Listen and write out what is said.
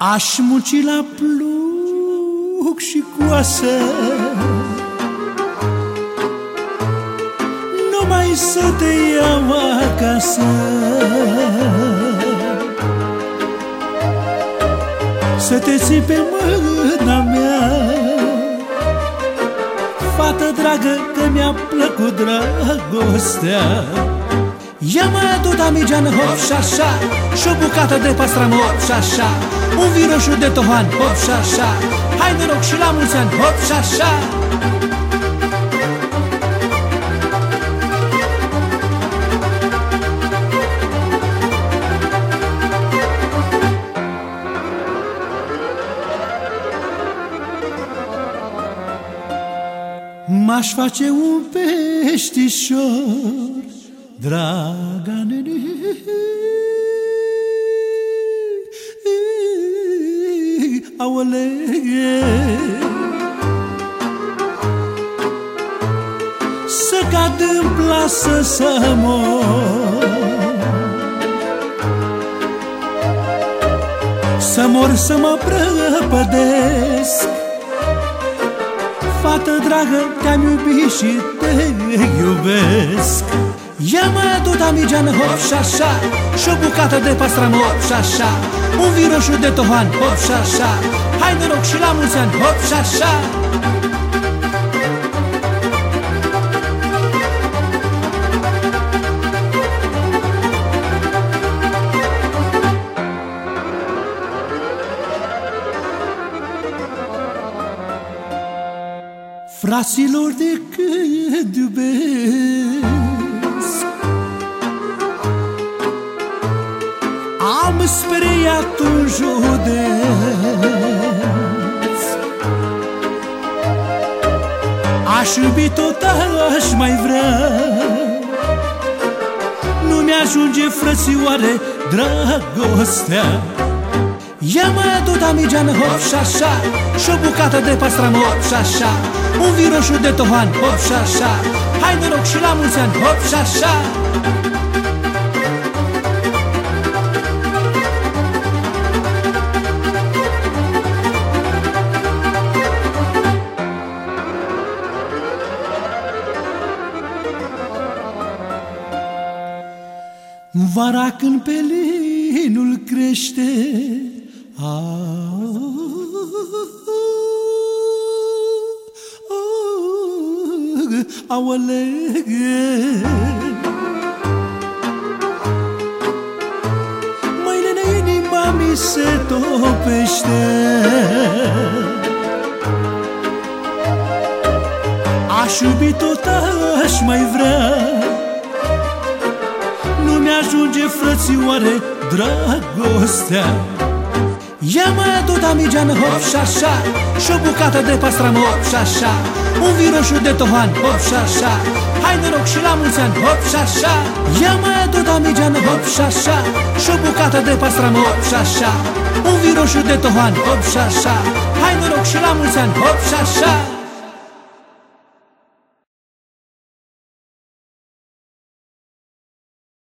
Aș muci la plug și coasă. Numai să te iau acasă. Să te ții pe mâna mea. Fată dragă că mi-a plăcut dragostea Ia mai adu damigeană, hop și așa Și o bucată de pastramă, hop și așa Un viroșu de tohan, hop și așa Hai noroc și la mulți ani, hop și așa M-aș face un peștișor Draga nene Aole Să cad în plasă să mor. Să mor să mă prăpădesc. Fată dragă, te-am iubit și te iubesc Ia mai adu damigeană, hop și așa Și o bucată de pastramă, hop și așa Un viroșu de tohan, hop și așa Hai noroc și la mulți ani, hop și așa Fraților de când iubesc Am speriat un județ. Aș iubi tot aș mai vrea. Nu mi-ajunge frățioare dragostea. Ia mai adu damigeană, hop și așa. Și o bucată de pastramă, hop și așa. Un viroșu de tohan, hop și așa Hai noroc și la mulți ani, hop și așa. Vara când pelinul crește a, Aole Mâinile inima mi se topește. Aș iubi tot aș mai vrea. Nu mi-ajunge frățioare dragostea Ia mai adu damigeană, hop și așa Și o bucată de pastramă, hop și așa Un viroșu de tohan, hop și așa Hai noroc și la mulți ani, hop și așa Ia mai adu damigeană, hop și așa Și o bucată de pastramă, hop și așa Un viroșu de tohan, hop și așa Hai noroc și la mulți ani, hop și așa